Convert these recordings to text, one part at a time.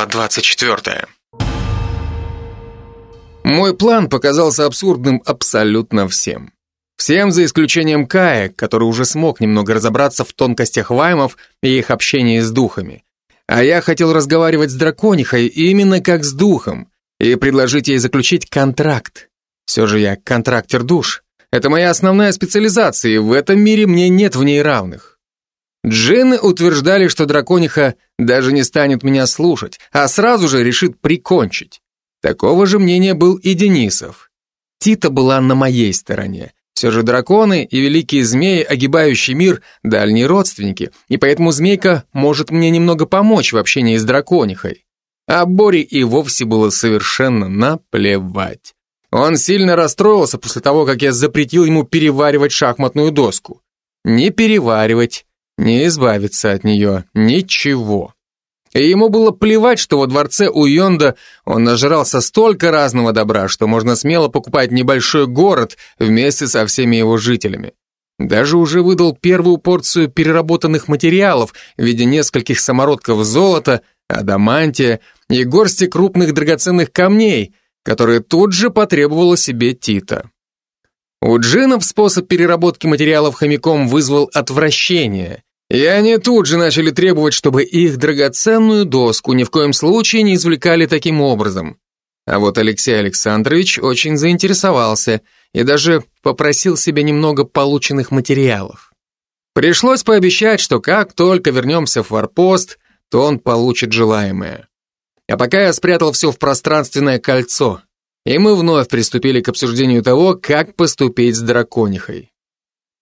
Глава 24. Мой план показался абсурдным абсолютно всем. Всем за исключением Кая, который уже смог немного разобраться в тонкостях ваймов и их общении с духами. А я хотел разговаривать с драконихой именно как с духом и предложить ей заключить контракт. Все же я контрактер душ. Это моя основная специализация, и в этом мире мне нет в ней равных. Джинны утверждали, что дракониха даже не станет меня слушать, а сразу же решит прикончить. Такого же мнения был и Денисов. Тита была на моей стороне. Все же драконы и великие змеи, огибающий мир, дальние родственники, и поэтому змейка может мне немного помочь в общении с драконихой. А Бори и вовсе было совершенно наплевать. Он сильно расстроился после того, как я запретил ему переваривать шахматную доску. Не переваривать, не избавиться от нее, ничего. И ему было плевать, что во дворце у Йонда он нажрался столько разного добра, что можно смело покупать небольшой город вместе со всеми его жителями. Даже уже выдал первую порцию переработанных материалов в виде нескольких самородков золота, адамантия и горсти крупных драгоценных камней, которые тут же потребовала себе Тита. У джинов способ переработки материалов хомяком вызвал отвращение, и они тут же начали требовать, чтобы их драгоценную доску ни в коем случае не извлекали таким образом. А вот Алексей Александрович очень заинтересовался и даже попросил себе немного полученных материалов. Пришлось пообещать, что как только вернемся в форпост, то он получит желаемое. А пока я спрятал все в пространственное кольцо, и мы вновь приступили к обсуждению того, как поступить с драконихой.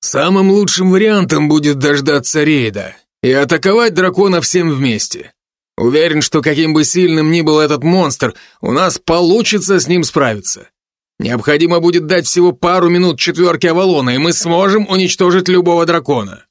Самым лучшим вариантом будет дождаться рейда и атаковать дракона всем вместе. Уверен, что каким бы сильным ни был этот монстр, у нас получится с ним справиться. Необходимо будет дать всего пару минут четверки Авалона, и мы сможем уничтожить любого дракона.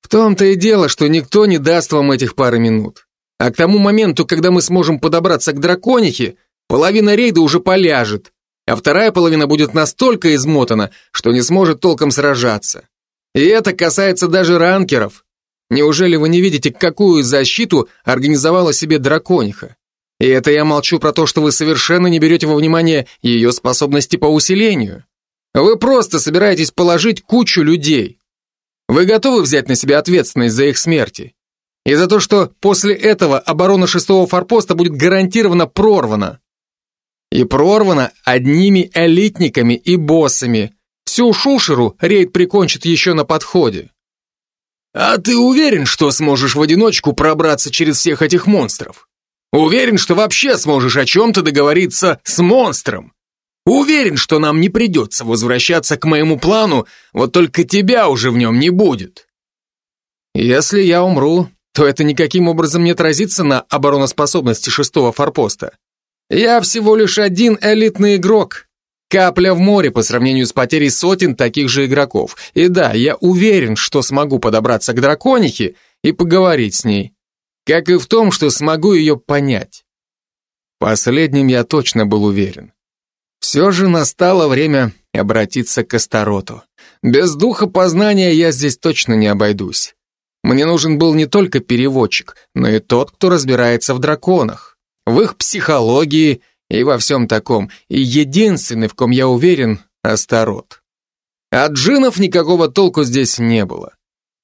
В том-то и дело, что никто не даст вам этих пары минут. А к тому моменту, когда мы сможем подобраться к драконихе, половина рейда уже поляжет, а вторая половина будет настолько измотана, что не сможет толком сражаться. И это касается даже ранкеров. Неужели вы не видите, какую защиту организовала себе дракониха? И это я молчу про то, что вы совершенно не берете во внимание ее способности по усилению. Вы просто собираетесь положить кучу людей. Вы готовы взять на себя ответственность за их смерти? И за то, что после этого оборона шестого форпоста будет гарантированно прорвана. И прорвана одними элитниками и боссами. Всю шушеру рейд прикончит еще на подходе. А ты уверен, что сможешь в одиночку пробраться через всех этих монстров? Уверен, что вообще сможешь о чем-то договориться с монстром? Уверен, что нам не придется возвращаться к моему плану, вот только тебя уже в нем не будет. Если я умру, то это никаким образом не отразится на обороноспособности шестого форпоста. Я всего лишь один элитный игрок. Капля в море по сравнению с потерей сотен таких же игроков. И да, я уверен, что смогу подобраться к драконихе и поговорить с ней. Как и в том, что смогу ее понять. Последним я точно был уверен. Все же настало время обратиться к Астароту. Без духа познания я здесь точно не обойдусь. Мне нужен был не только переводчик, но и тот, кто разбирается в драконах, в их психологии и во всем таком. И единственный, в ком я уверен, Астарот. От джинов никакого толку здесь не было.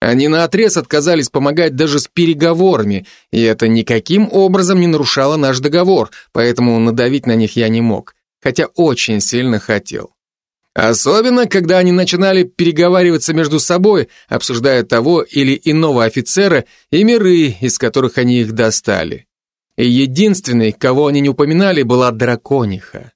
Они наотрез отказались помогать даже с переговорами, и это никаким образом не нарушало наш договор, поэтому надавить на них я не мог, хотя очень сильно хотел. Особенно, когда они начинали переговариваться между собой, обсуждая того или иного офицера и миры, из которых они их достали. И единственной, кого они не упоминали, была дракониха.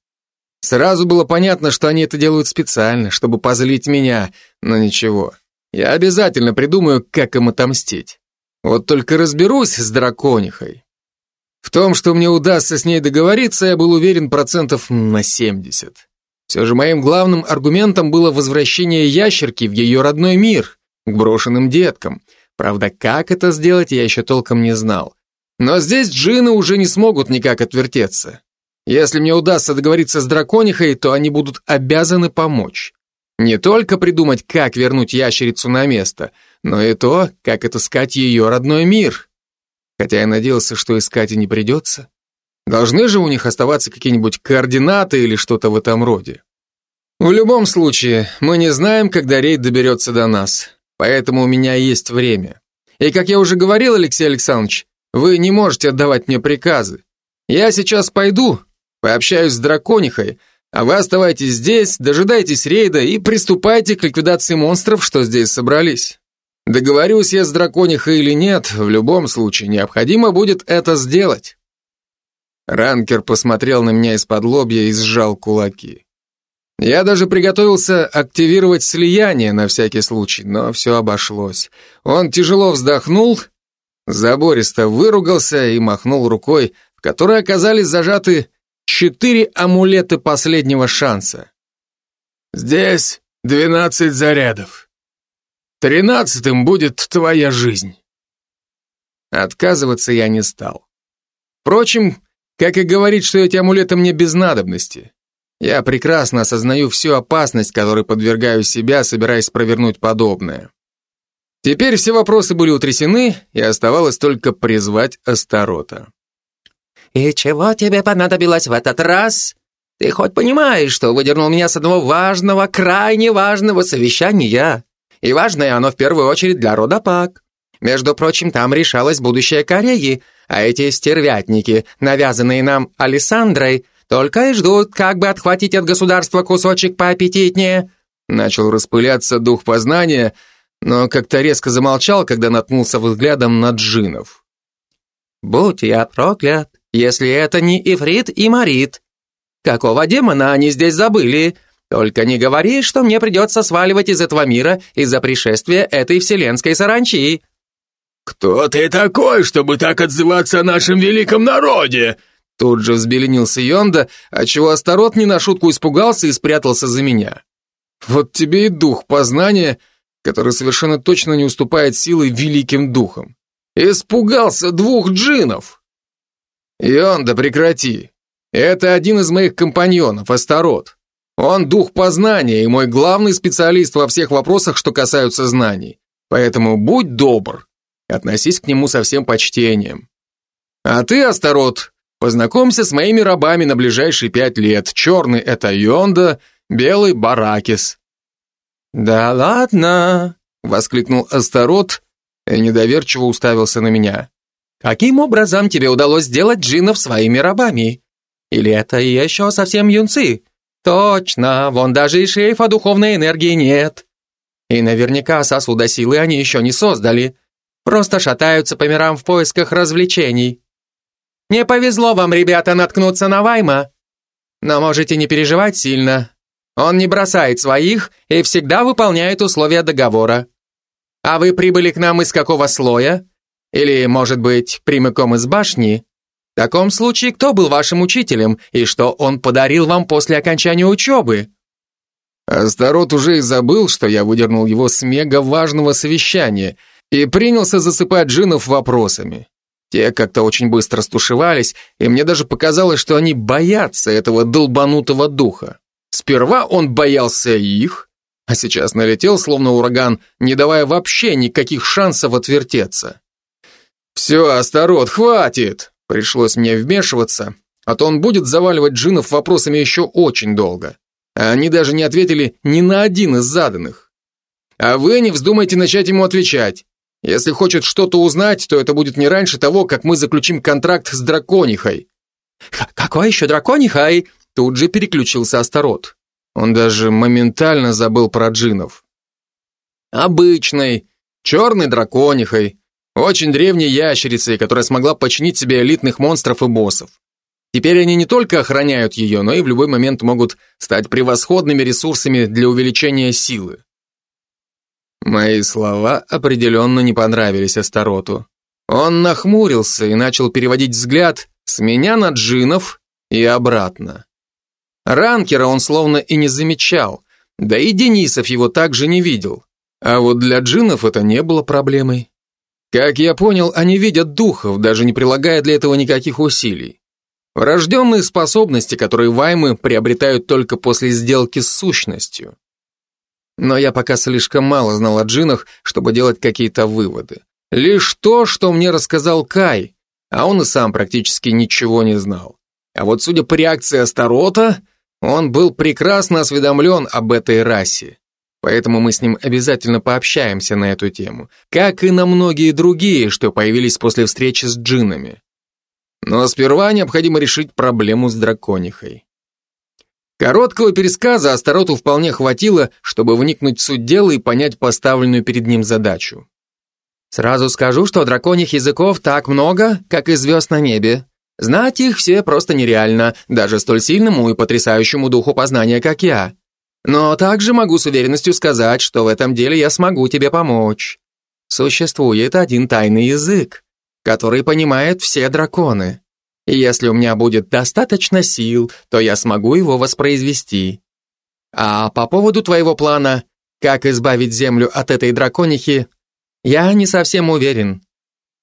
Сразу было понятно, что они это делают специально, чтобы позлить меня, но ничего. Я обязательно придумаю, как им отомстить. Вот только разберусь с драконихой. В том, что мне удастся с ней договориться, я был уверен процентов на 70. Все же моим главным аргументом было возвращение ящерки в ее родной мир, к брошенным деткам. Правда, как это сделать, я еще толком не знал. Но здесь джины уже не смогут никак отвертеться. Если мне удастся договориться с драконихой, то они будут обязаны помочь. Не только придумать, как вернуть ящерицу на место, но и то, как отыскать ее родной мир. хотя я надеялся, что искать и не придется. Должны же у них оставаться какие-нибудь координаты или что-то в этом роде. В любом случае, мы не знаем, когда рейд доберется до нас, поэтому у меня есть время. И, как я уже говорил, Алексей Александрович, вы не можете отдавать мне приказы. Я сейчас пойду, пообщаюсь с драконихой, а вы оставайтесь здесь, дожидайтесь рейда и приступайте к ликвидации монстров, что здесь собрались. Договорюсь я с драконихой или нет, в любом случае необходимо будет это сделать. Ранкер посмотрел на меня из-под лобья и сжал кулаки. Я даже приготовился активировать слияние на всякий случай, но все обошлось. Он тяжело вздохнул, забористо выругался и махнул рукой, в которой оказались зажаты четыре амулета последнего шанса. «Здесь двенадцать зарядов. Тринадцатым будет твоя жизнь». Отказываться я не стал. Впрочем, как и говорить, что эти амулеты мне без надобности. Я прекрасно осознаю всю опасность, которой подвергаю себя, собираясь провернуть подобное. Теперь все вопросы были утрясены, и оставалось только призвать Астарота. «И чего тебе понадобилось в этот раз? Ты хоть понимаешь, что выдернул меня с одного важного, крайне важного совещания? И важное оно в первую очередь для рода Пак. Между прочим, там решалось будущее Кореи, а эти стервятники, навязанные нам Александрой, только и ждут, как бы отхватить от государства кусочек поаппетитнее». Начал распыляться дух познания, но как-то резко замолчал, когда наткнулся взглядом на джинов. «Будь я проклят, если это не Ифрит и Марит. Какого демона они здесь забыли? Только не говори, что мне придется сваливать из этого мира из-за пришествия этой вселенской саранчи». «Кто ты такой, чтобы так отзываться о нашем великом народе?» Тут же взбеленился Йонда, отчего Астарот не на шутку испугался и спрятался за меня. Вот тебе и дух познания, который совершенно точно не уступает силой великим духам. Испугался двух джинов. Йонда, прекрати. Это один из моих компаньонов, Астарот. Он дух познания и мой главный специалист во всех вопросах, что касаются знаний. Поэтому будь добр, относись к нему со всем почтением. А ты, Астарот, познакомься с моими рабами на ближайшие пять лет. Черный — это Йонда, белый — Баракис. «Да ладно!» — воскликнул Астарот и недоверчиво уставился на меня. Каким образом тебе удалось сделать джинов своими рабами? Или это еще совсем юнцы? Точно, вон даже и шлейфа духовной энергии нет. И наверняка сосуда силы они еще не создали. Просто шатаются по мирам в поисках развлечений. Не повезло вам, ребята, наткнуться на Вайма. Но можете не переживать сильно. Он не бросает своих и всегда выполняет условия договора. А вы прибыли к нам из какого слоя? Или, может быть, прямиком из башни? В таком случае, кто был вашим учителем и что он подарил вам после окончания учебы? Астарот уже и забыл, что я выдернул его с мега важного совещания и принялся засыпать джинов вопросами. Те как-то очень быстро стушевались, и мне даже показалось, что они боятся этого долбанутого духа. Сперва он боялся их, а сейчас налетел, словно ураган, не давая вообще никаких шансов отвертеться. «Все, Астарот, хватит!» Пришлось мне вмешиваться, а то он будет заваливать джинов вопросами еще очень долго. А они даже не ответили ни на один из заданных. А вы не вздумайте начать ему отвечать. Если хочет что-то узнать, то это будет не раньше того, как мы заключим контракт с драконихой. «Какой еще драконихой?» Тут же переключился Астарот. Он даже моментально забыл про джинов. «Обычной, черной драконихой, очень древней ящерицей, которая смогла подчинить себе элитных монстров и боссов. Теперь они не только охраняют ее, но и в любой момент могут стать превосходными ресурсами для увеличения силы. Мои слова определенно не понравились Астароту. Он нахмурился и начал переводить взгляд с меня на джинов и обратно. Ранкера он словно и не замечал, да и Денисов его также не видел. А вот для джинов это не было проблемой. Как я понял, они видят духов, даже не прилагая для этого никаких усилий. Врожденные способности, которые ваймы приобретают только после сделки с сущностью. Но я пока слишком мало знал о джинах, чтобы делать какие-то выводы. Лишь то, что мне рассказал Кай, а он и сам практически ничего не знал. А вот судя по реакции Астарота, он был прекрасно осведомлен об этой расе. Поэтому мы с ним обязательно пообщаемся на эту тему, как и на многие другие, что появились после встречи с джиннами. Но сперва необходимо решить проблему с драконихой. Короткого пересказа Астароту вполне хватило, чтобы вникнуть в суть дела и понять поставленную перед ним задачу. Сразу скажу, что драконьих языков так много, как и звезд на небе. Знать их все просто нереально, даже столь сильному и потрясающему духу познания, как я. Но также могу с уверенностью сказать, что в этом деле я смогу тебе помочь. Существует один тайный язык, который понимает все драконы. И если у меня будет достаточно сил, то я смогу его воспроизвести. А по поводу твоего плана, как избавить Землю от этой драконихи, я не совсем уверен.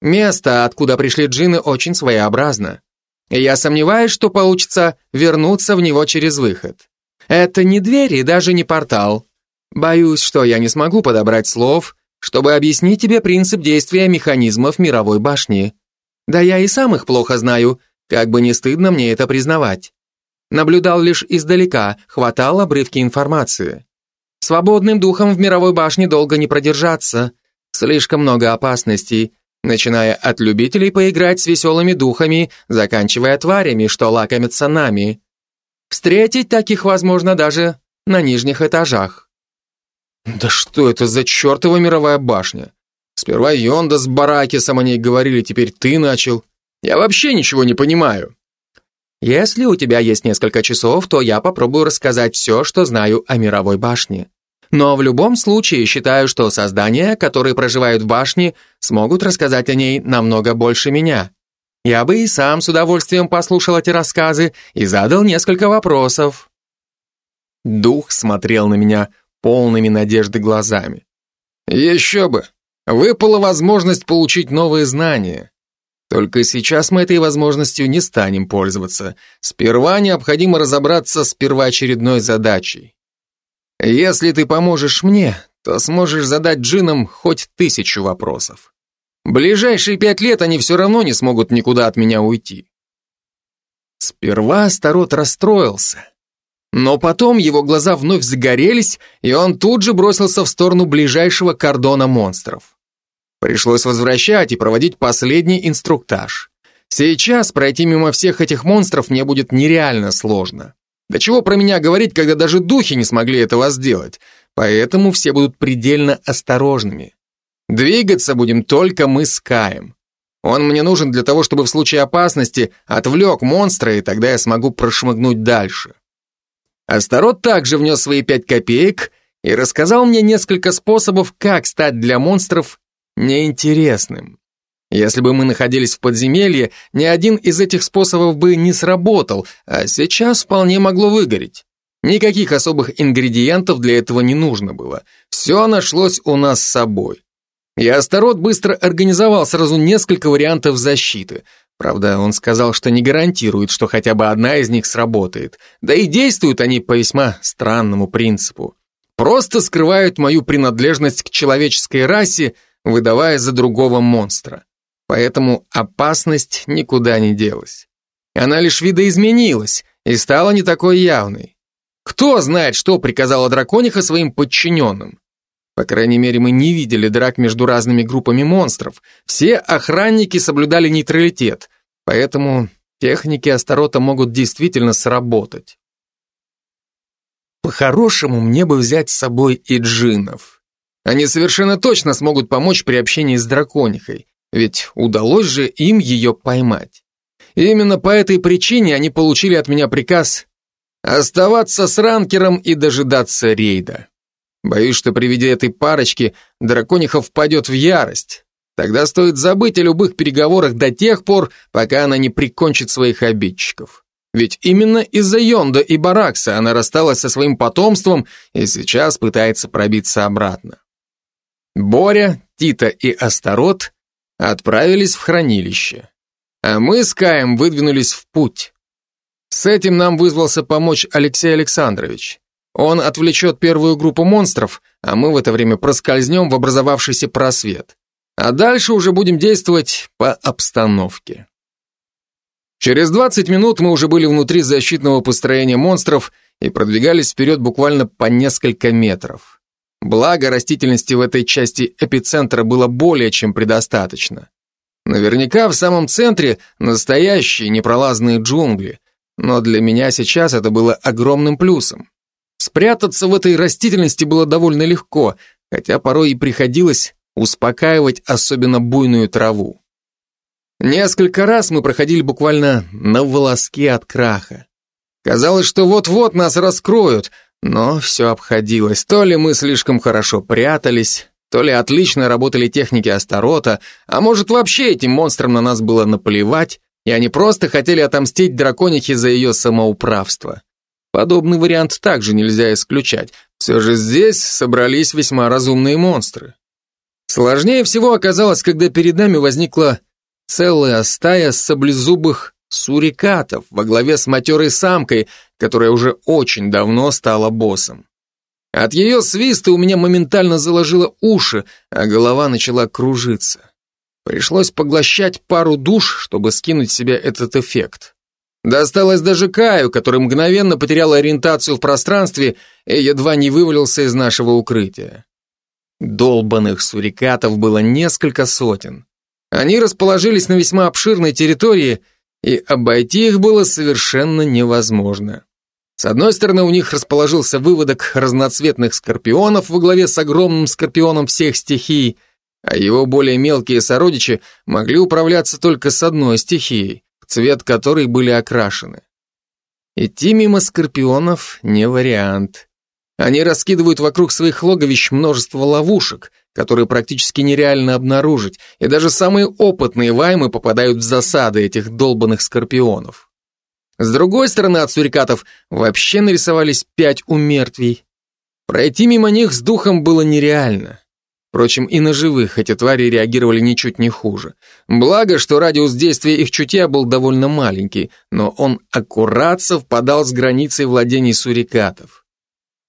Место, откуда пришли джины, очень своеобразно. Я сомневаюсь, что получится вернуться в него через выход. Это не дверь и даже не портал. Боюсь, что я не смогу подобрать слов, чтобы объяснить тебе принцип действия механизмов мировой башни. Да я и сам их плохо знаю, как бы не стыдно мне это признавать. Наблюдал лишь издалека, хватал обрывки информации. Свободным духом в мировой башне долго не продержаться. Слишком много опасностей, начиная от любителей поиграть с веселыми духами, заканчивая тварями, что лакомятся нами. Встретить таких возможно даже на нижних этажах. Да что это за чертова мировая башня? Сперва Йонда с Баракисом о ней говорили, теперь ты начал. Я вообще ничего не понимаю. Если у тебя есть несколько часов, то я попробую рассказать все, что знаю о мировой башне. Но в любом случае считаю, что создания, которые проживают в башне, смогут рассказать о ней намного больше меня. Я бы и сам с удовольствием послушал эти рассказы и задал несколько вопросов. Дух смотрел на меня полными надежды глазами. Еще бы! Выпала возможность получить новые знания. Только сейчас мы этой возможностью не станем пользоваться. Сперва необходимо разобраться с первоочередной задачей. Если ты поможешь мне, то сможешь задать джинам хоть тысячу вопросов. Ближайшие пять лет они все равно не смогут никуда от меня уйти. Сперва Старот расстроился. Но потом его глаза вновь загорелись, и он тут же бросился в сторону ближайшего кордона монстров. Пришлось возвращать и проводить последний инструктаж. Сейчас пройти мимо всех этих монстров мне будет нереально сложно. Да чего про меня говорить, когда даже духи не смогли этого сделать, поэтому все будут предельно осторожными. Двигаться будем только мы с Каем. Он мне нужен для того, чтобы в случае опасности отвлек монстра, и тогда я смогу прошмыгнуть дальше. Астарот также внес свои пять копеек и рассказал мне несколько способов, как стать для монстров неинтересным. Если бы мы находились в подземелье, ни один из этих способов бы не сработал, а сейчас вполне могло выгореть. Никаких особых ингредиентов для этого не нужно было. Все нашлось у нас с собой. И Астарот быстро организовал сразу несколько вариантов защиты. Правда, он сказал, что не гарантирует, что хотя бы одна из них сработает. Да и действуют они по весьма странному принципу. Просто скрывают мою принадлежность к человеческой расе, выдавая за другого монстра. Поэтому опасность никуда не делась. Она лишь видоизменилась и стала не такой явной. Кто знает, что приказала дракониха своим подчиненным? По крайней мере, мы не видели драк между разными группами монстров. Все охранники соблюдали нейтралитет, поэтому техники Астарота могут действительно сработать. По-хорошему, мне бы взять с собой и джинов. Они совершенно точно смогут помочь при общении с драконихой, ведь удалось же им ее поймать. И именно по этой причине они получили от меня приказ оставаться с ранкером и дожидаться рейда. Боюсь, что при виде этой парочки дракониха впадет в ярость. Тогда стоит забыть о любых переговорах до тех пор, пока она не прикончит своих обидчиков. Ведь именно из-за Йонда и Баракса она рассталась со своим потомством и сейчас пытается пробиться обратно. Боря, Тита и Астарот отправились в хранилище, а мы с Каем выдвинулись в путь. С этим нам вызвался помочь Алексей Александрович. Он отвлечет первую группу монстров, а мы в это время проскользнем в образовавшийся просвет. А дальше уже будем действовать по обстановке. Через 20 минут мы уже были внутри защитного построения монстров и продвигались вперед буквально по несколько метров. Благо, растительности в этой части эпицентра было более чем предостаточно. Наверняка в самом центре настоящие непролазные джунгли, но для меня сейчас это было огромным плюсом. Спрятаться в этой растительности было довольно легко, хотя порой и приходилось успокаивать особенно буйную траву. Несколько раз мы проходили буквально на волоске от краха. Казалось, что вот-вот нас раскроют, но все обходилось. То ли мы слишком хорошо прятались, то ли отлично работали техники Астарота, а может вообще этим монстрам на нас было наплевать, и они просто хотели отомстить драконихе за ее самоуправство. Подобный вариант также нельзя исключать. Все же здесь собрались весьма разумные монстры. Сложнее всего оказалось, когда перед нами возникла целая стая саблезубых сурикатов во главе с матерой самкой, которая уже очень давно стала боссом. От ее свиста у меня моментально заложило уши, а голова начала кружиться. Пришлось поглощать пару душ, чтобы скинуть с себя этот эффект. Досталось даже Каю, который мгновенно потерял ориентацию в пространстве и едва не вывалился из нашего укрытия. Долбанных сурикатов было несколько сотен. Они расположились на весьма обширной территории, и обойти их было совершенно невозможно. С одной стороны, у них расположился выводок разноцветных скорпионов во главе с огромным скорпионом всех стихий, а его более мелкие сородичи могли управляться только с одной стихией, в цвет которой были окрашены. Идти мимо скорпионов не вариант. Они раскидывают вокруг своих логовищ множество ловушек, которые практически нереально обнаружить, и даже самые опытные ваймы попадают в засады этих долбанных скорпионов. С другой стороны от сурикатов вообще нарисовались пять умертвий. Пройти мимо них с духом было нереально. Впрочем, и на живых эти твари реагировали ничуть не хуже. Благо, что радиус действия их чутья был довольно маленький, но он аккурат совпадал с границей владений сурикатов.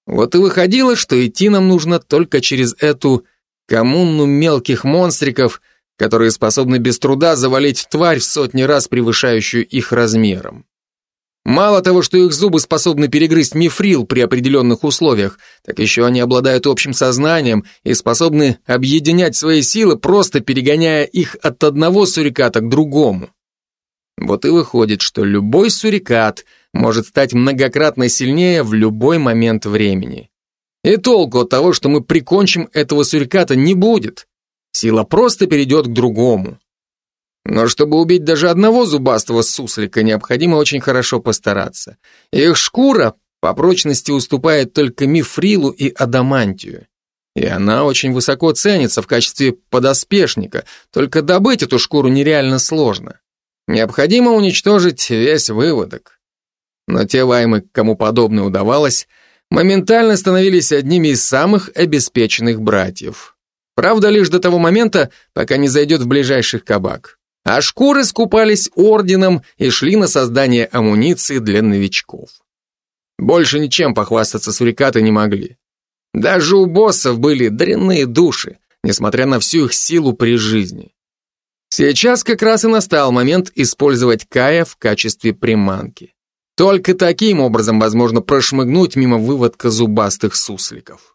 Вот и выходило, что идти нам нужно только через эту коммуну мелких монстриков, которые способны без труда завалить тварь в сотни раз превышающую их размером. Мало того, что их зубы способны перегрызть мифрил при определенных условиях, так еще они обладают общим сознанием и способны объединять свои силы, просто перегоняя их от одного суриката к другому. Вот и выходит, что любой сурикат может стать многократно сильнее в любой момент времени. И толку от того, что мы прикончим этого суриката, не будет. Сила просто перейдет к другому. Но чтобы убить даже одного зубастого суслика, необходимо очень хорошо постараться. Их шкура по прочности уступает только мифрилу и адамантию. И она очень высоко ценится в качестве подоспешника, только добыть эту шкуру нереально сложно. Необходимо уничтожить весь выводок. Но те ваймы, кому подобное удавалось, моментально становились одними из самых обеспеченных братьев. Правда, лишь до того момента, пока не зайдет в ближайших кабак. А шкуры скупались орденом и шли на создание амуниции для новичков. Больше ничем похвастаться сурикаты не могли. Даже у боссов были дрянные души, несмотря на всю их силу при жизни. Сейчас как раз и настал момент использовать Кая в качестве приманки. Только таким образом возможно прошмыгнуть мимо выводка зубастых сусликов.